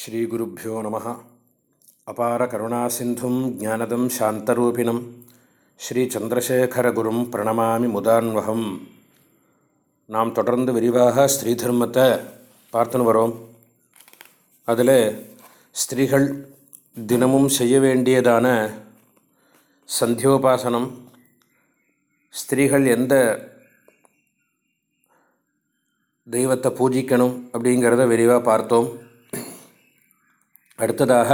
ஸ்ரீகுருப்போ நம. அபார கருணா சிந்தும் ஜானதம் சாந்தரூபிணம். ஸ்ரீ சந்திரசேகரகுரும் பிரணமாமி முதான்வகம். நாம் தொடர்ந்து விரிவாக ஸ்ரீ தர்மத்தை பார்த்துன்னு வரோம். அதில் ஸ்திரீகள் தினமும் செய்ய வேண்டியதான சந்தியோபாசனம் ஸ்திரீகள் எந்த தெய்வத்தை பூஜிக்கணும் அப்படிங்கிறத விரிவாக பார்த்தோம். அடுத்ததாக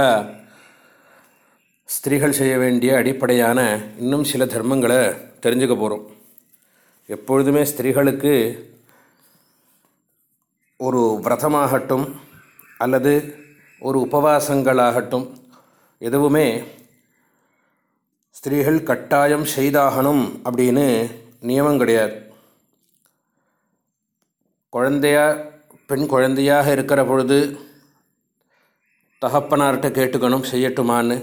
ஸ்திரீகள் செய்ய வேண்டிய அடிப்படையான இன்னும் சில தர்மங்களை தெரிஞ்சுக்க போகிறோம் எப்பொழுதுமே ஸ்திரீகளுக்கு ஒரு விரதமாகட்டும் அல்லது ஒரு உபவாசங்களாகட்டும் எதுவுமே ஸ்திரீகள் கட்டாயம் செய்தாகணும் அப்படின்னு நியமம் கிடையாது. குழந்தையா பெண் குழந்தையாக இருக்கிற பொழுது தகப்பனார்கிட்ட கேட்டுக்கணும் செய்யட்டுமான்னு.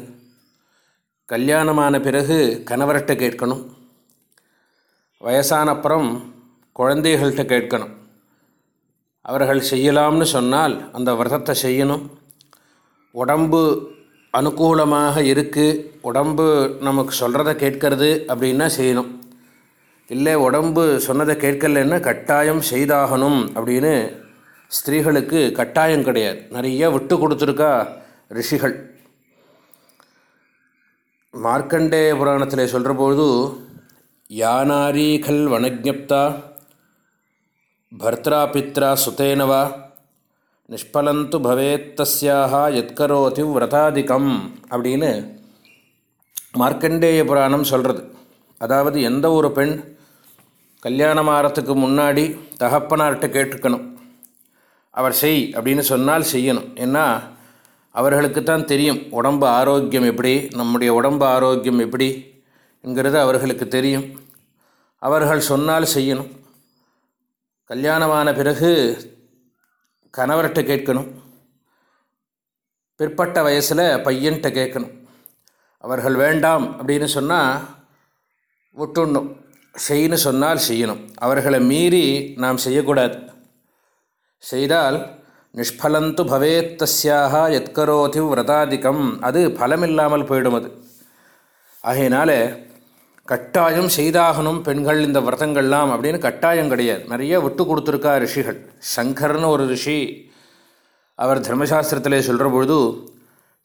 கல்யாணமான பிறகு கணவர்கிட்ட கேட்கணும். வயசான அப்புறம் குழந்தைகள்கிட்ட கேட்கணும். அவர்கள் செய்யலாம்னு சொன்னால் அந்த விரதத்தை செய்யணும். உடம்பு அனுகூலமாக இருக்குது உடம்பு நமக்கு சொல்கிறத கேட்கறது அப்படின்னா செய்யணும். இல்லை உடம்பு சொன்னதை கேட்கலன்னா கட்டாயம் செய்தாகணும் அப்படின்னு ஸ்திரீகளுக்கு கட்டாயம் கிடையாது. நிறைய விட்டு கொடுத்துருக்கா ரிஷிகள். மார்க்கண்டேய புராணத்தில் சொல்கிற பொழுது யானாரி வனஜப்தா பர்த்ரா பித்ரா சுதேனவா நிஷ்பலந்து பவேத்தஸ்யாக எத்கரோதி விரதாதிக்கம் அப்படின்னு மார்க்கண்டேய புராணம் சொல்கிறது அதாவது எந்த ஒரு பெண் கல்யாணம் ஆகிறதுக்கு முன்னாடி தகப்பனார்கிட்ட கேட்டுக்கணும் அவர் செய் அப்படின்னு சொன்னால் செய்யணும். ஏன்னா அவர்களுக்கு தான் தெரியும் உடம்பு ஆரோக்கியம் எப்படி நம்முடைய உடம்பு ஆரோக்கியம் எப்படி என்கிறது அவர்களுக்கு தெரியும். அவர்கள் சொன்னால் செய்யணும். கல்யாணமான பிறகு கணவர்கிட்ட கேட்கணும். பிற்பட்ட வயசில் பையன்கிட்ட கேட்கணும். அவர்கள் வேண்டாம் அப்படின்னு சொன்னால் விட்டுடணும். செய்யணும் சொன்னால் செய்யணும். அவர்களை மீறி நாம் செய்யக்கூடாது. செய்தால் நிஷ்பலந்து பவேத்தஸ்யாக எத்கரோதி விரதாதிக்கம் அது பலமில்லாமல் போயிடும் அது. ஆகையினால கட்டாயம் செய்தாகணும் பெண்கள் இந்த விரதங்கள்லாம் அப்படின்னு கட்டாயம் கிடையாது. நிறைய விட்டு கொடுத்துருக்கா ரிஷிகள். சங்கர்னு ஒரு ரிஷி அவர் தர்மசாஸ்திரத்திலே சொல்கிற பொழுது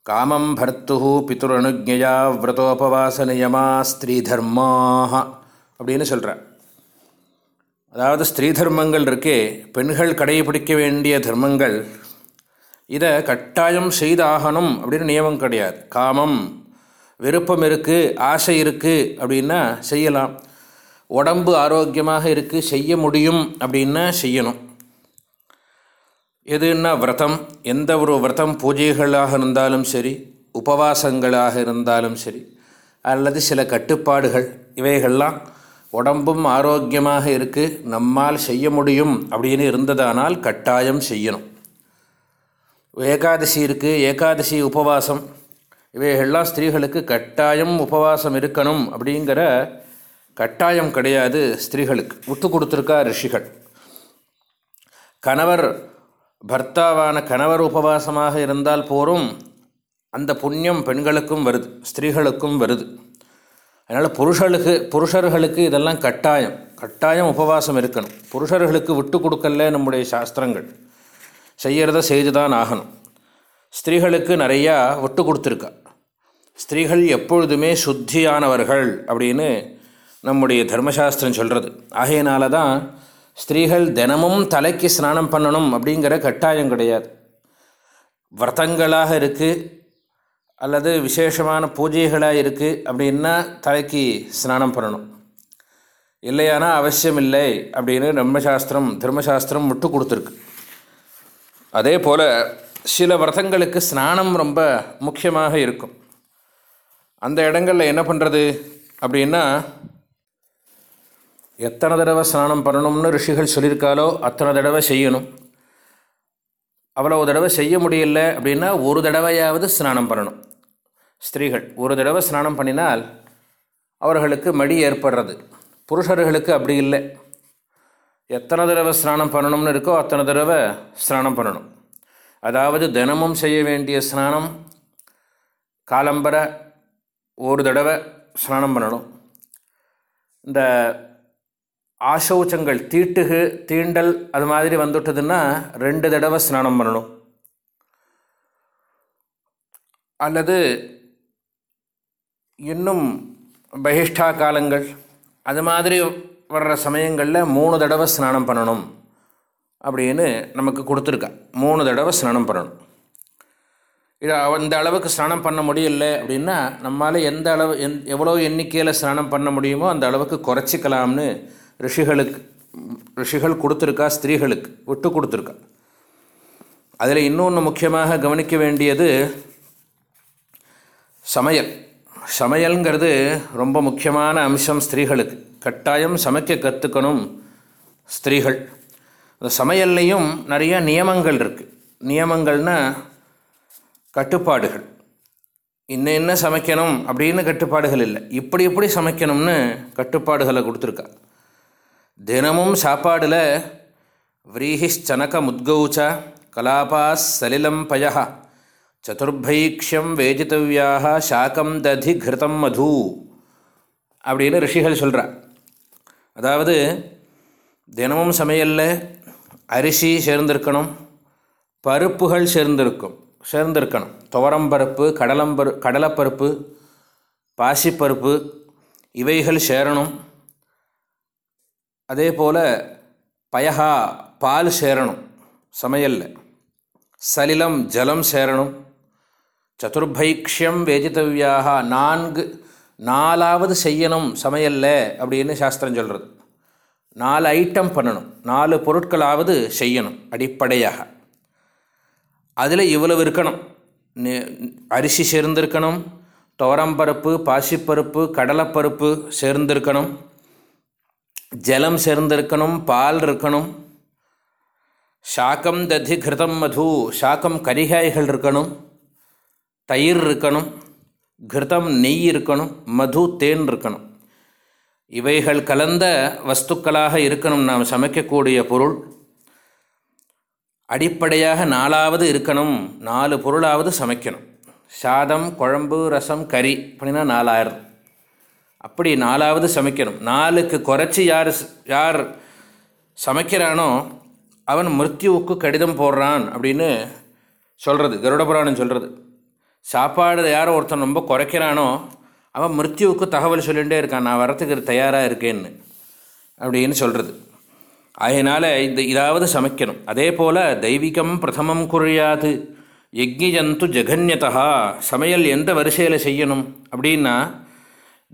காமம் பர்த்து பிதுர் அனுஜயா விரதோபவாச நியமா ஸ்திரீ தர்மாக அப்படின்னு சொல்கிறார் அதாவது ஸ்திரீ தர்மங்கள் இருக்கே பெண்கள் கடைபிடிக்க வேண்டிய தர்மங்கள் இதை கட்டாயம் செய்தாகணும் அப்படின்னு நியமம் கிடையாது. காமம் விருப்பம் இருக்குது ஆசை இருக்குது அப்படின்னா செய்யலாம். உடம்பு ஆரோக்கியமாக இருக்குது செய்ய முடியும் அப்படின்னா செய்யணும். எதுன்னா விரதம் எந்த ஒரு விரதம் பூஜைகளாக இருந்தாலும் சரி உபவாசங்களாக இருந்தாலும் சரி அல்லது சில கட்டுப்பாடுகள் இவைகள்லாம் உடம்பும் ஆரோக்கியமாக இருக்குது நம்மால் செய்ய முடியும் அப்படின்னு இருந்ததானால் கட்டாயம் செய்யணும். ஏகாதசி இருக்குது ஏகாதசி உபவாசம். இவைகள்லாம் ஸ்திரீகளுக்கு கட்டாயம் உபவாசம் இருக்கணும் அப்படிங்கிற கட்டாயம் கிடையாது ஸ்திரீகளுக்கு. விட்டு கொடுத்துருக்கா ரிஷிகள். கணவர் பர்த்தாவான கணவர் உபவாசமாக இருந்தால் போரும் அந்த புண்ணியம் பெண்களுக்கும் வருது ஸ்திரீகளுக்கும் வருது. அதனால் புருஷர்களுக்கு புருஷர்களுக்கு இதெல்லாம் கட்டாயம். கட்டாயம் உபவாசம் இருக்கணும். புருஷர்களுக்கு விட்டு கொடுக்கல நம்முடைய சாஸ்திரங்கள். செய்கிறத செய்து தான் ஆகணும். ஸ்திரீகளுக்கு நிறையா விட்டு கொடுத்துருக்கா. ஸ்திரீகள் எப்பொழுதுமே சுத்தியானவர்கள் அப்படின்னு நம்முடைய தர்மசாஸ்திரம் சொல்கிறது ஆகையினால தான் ஸ்திரீகள் தினமும் தலைக்கு ஸ்நானம் பண்ணணும் அப்படிங்கிற கட்டாயம் கிடையாது. விரதங்களாக இருக்குது அல்லது விசேஷமான பூஜைகளாக இருக்குது அப்படின்னா தலைக்கு ஸ்நானம் பண்ணணும். இல்லையானா அவசியம் இல்லை அப்படின்னு நம்மசாஸ்திரம் தர்மசாஸ்திரம் விட்டு கொடுத்துருக்கு. அதே போல் சில விரதங்களுக்கு ஸ்நானம் ரொம்ப முக்கியமாக இருக்கும். அந்த இடங்களில் என்ன பண்ணுறது அப்படின்னா எத்தனை தடவை ஸ்நானம் பண்ணணும்னு ரிஷிகள் சொல்லியிருக்காலோ அத்தனை தடவை செய்யணும். அவ்வளோ தடவை செய்ய முடியல அப்படின்னா ஒரு தடவையாவது ஸ்நானம் பண்ணணும். ஸ்திரீகள். ஒரு தடவை ஸ்நானம் பண்ணினால் அவர்களுக்கு மடி ஏற்படுறது. புருஷர்களுக்கு அப்படி இல்லை. எத்தனை தடவை ஸ்நானம் பண்ணணும்னு இருக்கோ அத்தனை தடவை ஸ்நானம் பண்ணணும். அதாவது தினமும் செய்ய வேண்டிய ஸ்நானம் காலம்பர ஒரு தடவை ஸ்நானம் பண்ணணும். இந்த ஆசௌச்சங்கள் தீட்டுகு தீண்டல் அது மாதிரி வந்துட்டதுன்னா ரெண்டு தடவை ஸ்நானம் பண்ணணும். அல்லது இன்னும் பகிஷ்டா காலங்கள். அது மாதிரி வர்ற சமயங்களில் மூணு தடவை ஸ்நானம் பண்ணணும் அப்படின்னு நமக்கு கொடுத்துருக்கா. மூணு தடவை ஸ்நானம் பண்ணணும். இது அந்த அளவுக்கு ஸ்நானம் பண்ண முடியல அப்படின்னா நம்மளால் எந்த அளவு எந் எவ்வளோ எண்ணிக்கையில் ஸ்நானம் பண்ண முடியுமோ அந்த அளவுக்கு குறைச்சிக்கலாம்னு ரிஷிகளுக்கு ரிஷிகள் கொடுத்துருக்கா ஸ்திரீகளுக்கு விட்டு கொடுத்துருக்கா. அதில் இன்னொன்று முக்கியமாக கவனிக்க வேண்டியது சமையல். சமையல்ங்கிறது ரொம்ப முக்கியமான அம்சம் ஸ்திரீகளுக்கு. கட்டாயம் சமைக்க கற்றுக்கணும் ஸ்திரீகள். அந்த சமையல்லையும் நிறைய நியமங்கள் இருக்குது நியமங்கள்னால் கட்டுப்பாடுகள். இன்ன என்ன சமைக்கணும் அப்படின்னு கட்டுப்பாடுகள் இல்லை. இப்படி இப்படி சமைக்கணும்னு கட்டுப்பாடுகளை கொடுத்துருக்கா. தினமும் சாப்பாடில் விரீஹிச்சனக முத்கௌச்சா கலாபாஸ் சலிலம் பயஹா. சதுர்பைக்ஷம் வேஜித்தவியாக சாக்கம் ததி கிருதம் மது அப்படின்னு ரிஷிகள் சொல்கிறா அதாவது தினமும் சமையலில் அரிசி சேர்ந்திருக்கணும் பருப்புகள் சேர்ந்திருக்கும் சேர்ந்திருக்கணும். துவரம்பருப்பு கடலம்பரு கடலைப்பருப்பு பாசிப்பருப்பு இவைகள் சேரணும். அதே போல் பயகா பால் சேரணும் சமையலில். சலிலம் ஜலம் சேரணும். சதுர்பைக்ஷியம் வேஜித்தவியாக நான்கு நாலாவது செய்யணும் சமையலில் அப்படின்னு சாஸ்திரம் சொல்கிறது நாலு ஐட்டம் பண்ணணும் நாலு பொருட்களாவது செய்யணும் அடிப்படையாக. அதில் இவ்வளவு இருக்கணும். அரிசி சேர்ந்திருக்கணும் துவரம்பருப்பு பாசிப்பருப்பு கடலைப்பருப்பு சேர்ந்திருக்கணும் ஜலம் சேர்ந்திருக்கணும் பால் இருக்கணும் சாக்கம் ததி கிருதம் மது சாக்கம் கரிகாய்கள் இருக்கணும் தயிர் இருக்கணும் கிருதம் நெய் இருக்கணும் மது தேன் இருக்கணும். இவைகள் கலந்த வஸ்துக்களாக இருக்கணும். நாம் சமைக்கக்கூடிய பொருள் அடிப்படையாக நாலாவது இருக்கணும். நாலு பொருளாவது சமைக்கணும். சாதம் குழம்பு ரசம் கறி அப்படின்னா நாலாயிரம். அப்படி நாலாவது சமைக்கணும். நாலுக்கு குறைச்சி யார் யார் சமைக்கிறானோ அவன் மிருத்யுவுக்கு கடிதம் போடுறான் அப்படின்னு சொல்கிறது கருட புராணம் சொல்கிறது சாப்பாடு யார் ஒருத்தன் ரொம்ப குறைக்கிறானோ அவன் மிருத்யுவுக்கு தகவல் சொல்லிகிட்டே இருக்கான் நான் வரத்துக்கு தயாராக இருக்கேன்னு. அப்படின்னு சொல்கிறது அதனால் இந்த இதாவது சமைக்கணும். அதே போல் தெய்வீகம் பிரதமம் குறியாது. யக்ஞிஜந்து ஜெகன்யதா சமையல் எந்த வரிசையில் செய்யணும் அப்படின்னா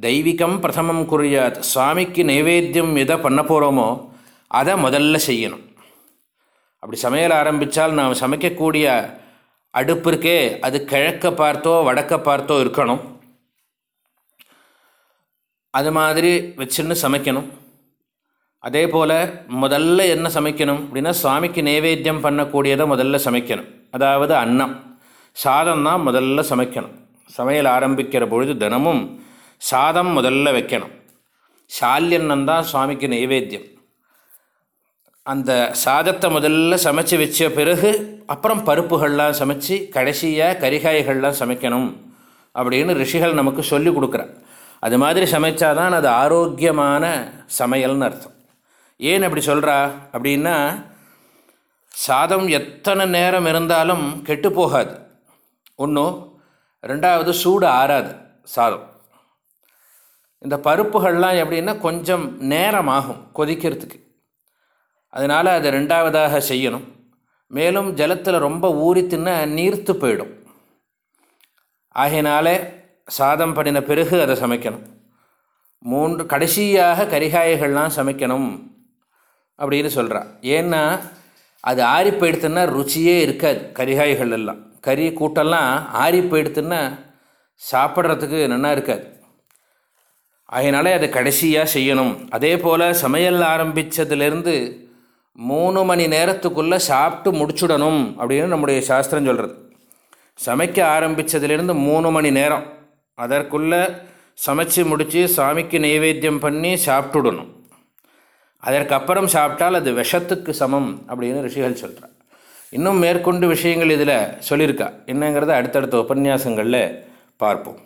தெய்வீகம் பிரதமம் குறியாத். சுவாமிக்கு நைவேத்தியம் எதை பண்ண போகிறோமோ அதை முதல்ல செய்யணும். அப்படி சமையல் ஆரம்பித்தால் நாம் சமைக்கக்கூடிய அடுப்பு இருக்கே அது கிழக்க பார்த்தோ வடக்க பார்த்தோ இருக்கணும். அது மாதிரி வச்சுன்னு சமைக்கணும். அதே போல் முதல்ல என்ன சமைக்கணும் அப்படின்னா சுவாமிக்கு நைவேத்தியம் பண்ணக்கூடியதை முதல்ல சமைக்கணும். அதாவது அன்னம். சாதம் தான் முதல்ல சமைக்கணும். சமையல் ஆரம்பிக்கிற பொழுது தினமும் சாதம் முதல்ல வைக்கணும். சால்யன்னம் தான் சுவாமிக்கு நைவேத்தியம். அந்த சாதத்தை முதல்ல சமைச்சு வச்ச பிறகு அப்புறம் பருப்புகள்லாம் சமைச்சு கடைசியாக கறிகாய்கள்லாம் சமைக்கணும் அப்படின்னு ரிஷிகள் நமக்கு சொல்லி கொடுக்குறான் அது மாதிரி சமைச்சாதான் அது ஆரோக்கியமான சமையல்னு அர்த்தம். ஏன் அப்படி சொல்கிறா அப்படின்னா சாதம் எத்தனை நேரம் இருந்தாலும் கெட்டு போகாது. ஒன்றும் ரெண்டாவது சூடு ஆறாது சாதம். இந்த பருப்புகள்லாம் எப்படின்னா கொஞ்சம் நேரம் ஆகும் கொதிக்கிறதுக்கு. அதனால் அதை ரெண்டாவதாக செய்யணும். மேலும் ஜலத்தில் ரொம்ப ஊறி தின்ன நீர்த்து போயிடும். ஆகையினாலே சாதம் பண்ணின பிறகு அதை சமைக்கணும். மூன்று கடைசியாக கரிகாய்கள்லாம் சமைக்கணும் அப்படின்னு சொல்கிறான் ஏன்னா அது ஆறி போயிடுத்துன்னா ருச்சியே இருக்காது கரிகாய்கள் எல்லாம். கறி கூட்டெல்லாம் ஆறி போயிடுத்துன்னா சாப்பிட்றதுக்கு நல்லா இருக்காது. அதனால் அதை கடைசியாக செய்யணும். அதே போல் சமையல் ஆரம்பித்ததுலேருந்து மூணு மணி நேரத்துக்குள்ளே சாப்பிட்டு முடிச்சுடணும் அப்படின்னு நம்முடைய சாஸ்திரம் சொல்கிறது சமைக்க ஆரம்பித்ததுலேருந்து மூணு மணி நேரம். அதற்குள்ளே சமைச்சு முடித்து சாமிக்கு நைவேத்தியம் பண்ணி சாப்பிட்டுடணும். அதற்கப்புறம் சாப்பிட்டால் அது விஷத்துக்கு சமம் அப்படின்னு ரிஷிகள் சொல்கிறார் இன்னும் மேற்கொண்டு விஷயங்கள் இதில் சொல்லியிருக்கா. என்னங்கிறத அடுத்தடுத்த உபன்யாசங்களில் பார்ப்போம்.